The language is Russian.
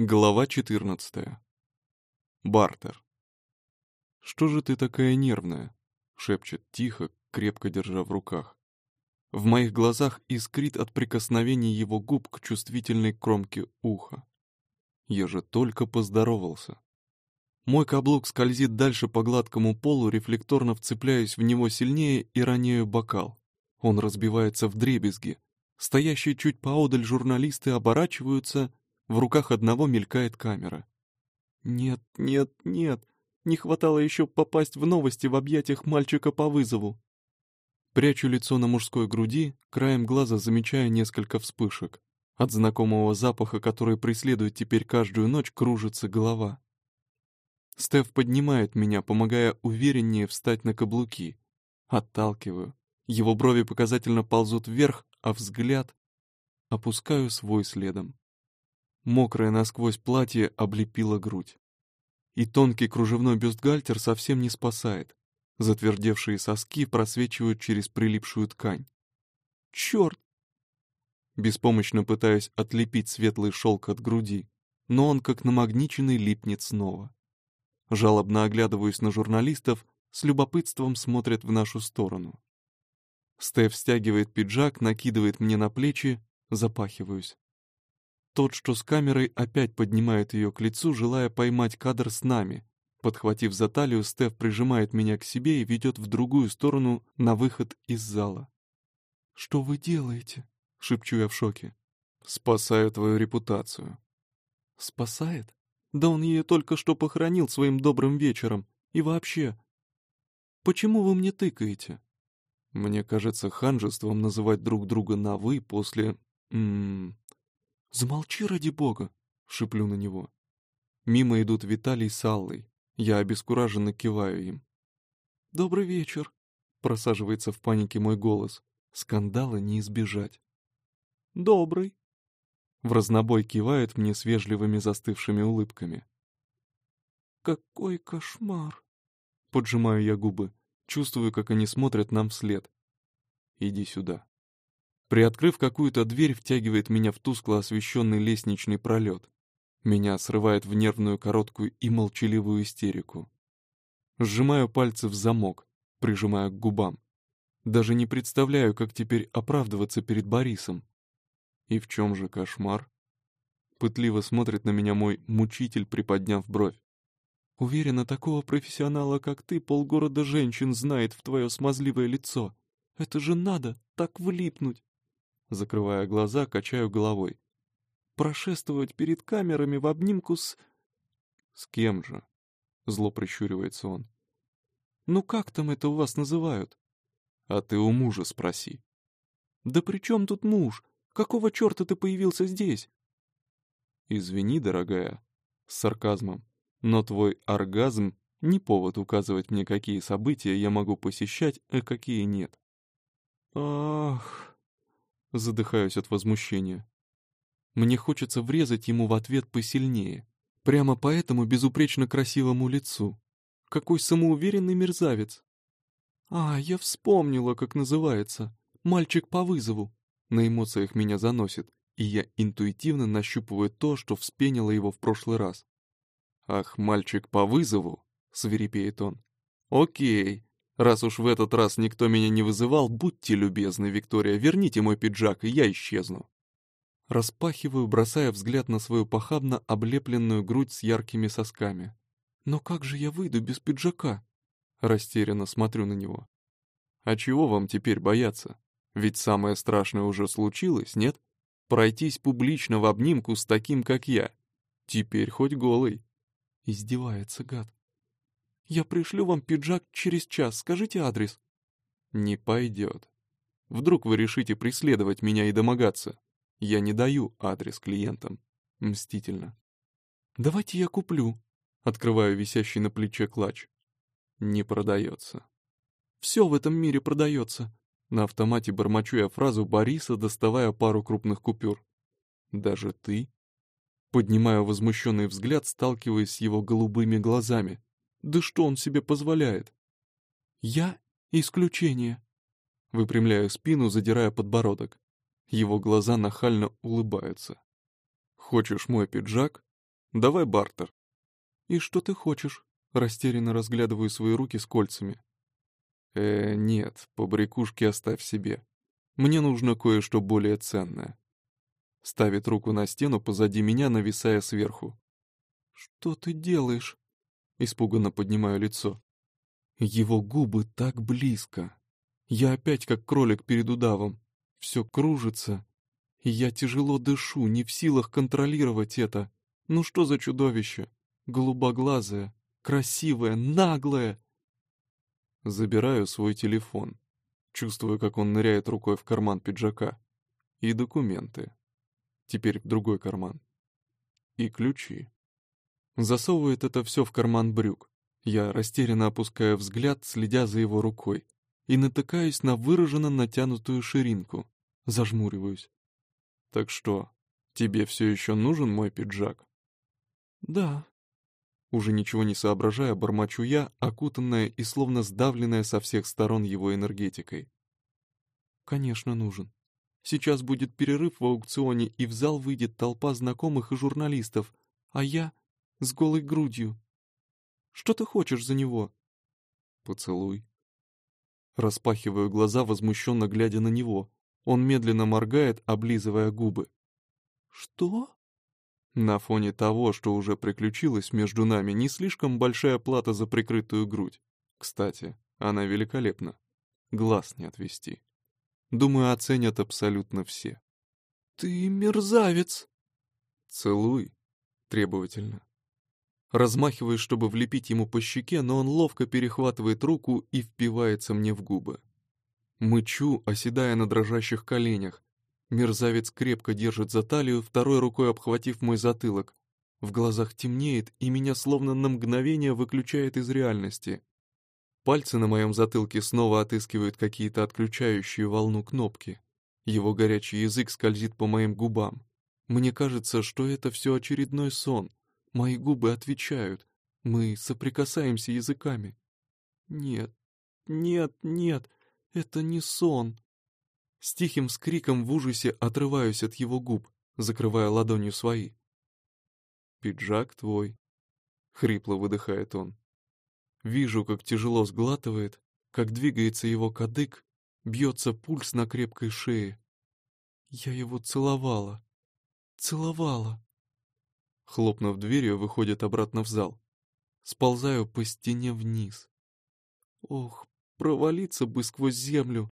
Глава 14. Бартер. «Что же ты такая нервная?» — шепчет тихо, крепко держа в руках. В моих глазах искрит от прикосновений его губ к чувствительной кромке уха. Я же только поздоровался. Мой каблук скользит дальше по гладкому полу, рефлекторно вцепляюсь в него сильнее и роняю бокал. Он разбивается в дребезги. Стоящие чуть поодаль журналисты оборачиваются — в руках одного мелькает камера. Нет, нет, нет. Не хватало еще попасть в новости в объятиях мальчика по вызову. Прячу лицо на мужской груди, краем глаза замечая несколько вспышек. От знакомого запаха, который преследует теперь каждую ночь, кружится голова. Стеф поднимает меня, помогая увереннее встать на каблуки. Отталкиваю. Его брови показательно ползут вверх, а взгляд... Опускаю свой следом. Мокрое насквозь платье облепило грудь. И тонкий кружевной бюстгальтер совсем не спасает. Затвердевшие соски просвечивают через прилипшую ткань. Черт! Беспомощно пытаюсь отлепить светлый шелк от груди, но он, как намагниченный, липнет снова. Жалобно оглядываюсь на журналистов, с любопытством смотрят в нашу сторону. Стеф стягивает пиджак, накидывает мне на плечи, запахиваюсь. Тот, что с камерой, опять поднимает ее к лицу, желая поймать кадр с нами. Подхватив за талию, Стеф прижимает меня к себе и ведет в другую сторону на выход из зала. «Что вы делаете?» — шепчу я в шоке. «Спасаю твою репутацию». «Спасает? Да он ее только что похоронил своим добрым вечером. И вообще... Почему вы мне тыкаете?» Мне кажется ханжеством называть друг друга на «вы» после... М -м, «Замолчи ради бога!» — шиплю на него. Мимо идут Виталий с Аллой. Я обескураженно киваю им. «Добрый вечер!» — просаживается в панике мой голос. Скандала не избежать. «Добрый!» В разнобой кивает мне с вежливыми застывшими улыбками. «Какой кошмар!» Поджимаю я губы, чувствую, как они смотрят нам вслед. «Иди сюда». Приоткрыв какую-то дверь, втягивает меня в тускло освещенный лестничный пролет. Меня срывает в нервную короткую и молчаливую истерику. Сжимаю пальцы в замок, прижимая к губам. Даже не представляю, как теперь оправдываться перед Борисом. И в чем же кошмар? Пытливо смотрит на меня мой мучитель, приподняв бровь. Уверена, такого профессионала, как ты, полгорода женщин знает в твое смазливое лицо. Это же надо так влипнуть. Закрывая глаза, качаю головой. Прошествовать перед камерами в обнимку с... С кем же? Зло прищуривается он. Ну как там это у вас называют? А ты у мужа спроси. Да при чем тут муж? Какого черта ты появился здесь? Извини, дорогая, с сарказмом, но твой оргазм не повод указывать мне, какие события я могу посещать, а какие нет. Ах... Задыхаюсь от возмущения. Мне хочется врезать ему в ответ посильнее. Прямо по этому безупречно красивому лицу. Какой самоуверенный мерзавец. А, я вспомнила, как называется. Мальчик по вызову. На эмоциях меня заносит, и я интуитивно нащупываю то, что вспенило его в прошлый раз. «Ах, мальчик по вызову!» — свирепеет он. «Окей, Раз уж в этот раз никто меня не вызывал, будьте любезны, Виктория, верните мой пиджак, и я исчезну. Распахиваю, бросая взгляд на свою похабно облепленную грудь с яркими сосками. «Но как же я выйду без пиджака?» Растерянно смотрю на него. «А чего вам теперь бояться? Ведь самое страшное уже случилось, нет? Пройтись публично в обнимку с таким, как я. Теперь хоть голый». Издевается гад. «Я пришлю вам пиджак через час, скажите адрес». «Не пойдет. Вдруг вы решите преследовать меня и домогаться. Я не даю адрес клиентам». Мстительно. «Давайте я куплю», — открываю висящий на плече клатч. «Не продается». «Все в этом мире продается», — на автомате бормочу я фразу Бориса, доставая пару крупных купюр. «Даже ты?» Поднимаю возмущенный взгляд, сталкиваясь с его голубыми глазами. Да что он себе позволяет? Я исключение. Выпрямляю спину, задирая подбородок. Его глаза нахально улыбаются. Хочешь мой пиджак? Давай бартер. «И что ты хочешь?» Растерянно разглядываю свои руки с кольцами. «Э, нет, побрякушки оставь себе. Мне нужно кое-что более ценное». Ставит руку на стену позади меня, нависая сверху. «Что ты делаешь?» Испуганно поднимаю лицо. Его губы так близко. Я опять как кролик перед удавом. Все кружится. Я тяжело дышу, не в силах контролировать это. Ну что за чудовище? Голубоглазое, красивое, наглое. Забираю свой телефон. Чувствую, как он ныряет рукой в карман пиджака. И документы. Теперь в другой карман. И ключи. Засовывает это все в карман брюк. Я растерянно опускаю взгляд, следя за его рукой, и натыкаюсь на выраженно натянутую ширинку. Зажмуриваюсь. «Так что, тебе все еще нужен мой пиджак?» «Да». Уже ничего не соображая, бормочу я, окутанная и словно сдавленная со всех сторон его энергетикой. «Конечно нужен. Сейчас будет перерыв в аукционе, и в зал выйдет толпа знакомых и журналистов, а я с голой грудью. Что ты хочешь за него?» «Поцелуй». Распахиваю глаза, возмущенно глядя на него. Он медленно моргает, облизывая губы. «Что?» На фоне того, что уже приключилось между нами, не слишком большая плата за прикрытую грудь. Кстати, она великолепна. Глаз не отвести. Думаю, оценят абсолютно все. «Ты мерзавец!» «Целуй!» Требовательно. Размахиваюсь, чтобы влепить ему по щеке, но он ловко перехватывает руку и впивается мне в губы. Мычу, оседая на дрожащих коленях. Мерзавец крепко держит за талию, второй рукой обхватив мой затылок. В глазах темнеет, и меня словно на мгновение выключает из реальности. Пальцы на моем затылке снова отыскивают какие-то отключающие волну кнопки. Его горячий язык скользит по моим губам. Мне кажется, что это все очередной сон, Мои губы отвечают. Мы соприкасаемся языками. Нет, нет, нет, это не сон. С тихим скриком в ужасе отрываюсь от его губ, закрывая ладонью свои. «Пиджак твой», — хрипло выдыхает он. Вижу, как тяжело сглатывает, как двигается его кадык, бьется пульс на крепкой шее. Я его целовала, целовала. Хлопнув дверью, выходит обратно в зал. Сползаю по стене вниз. Ох, провалиться бы сквозь землю.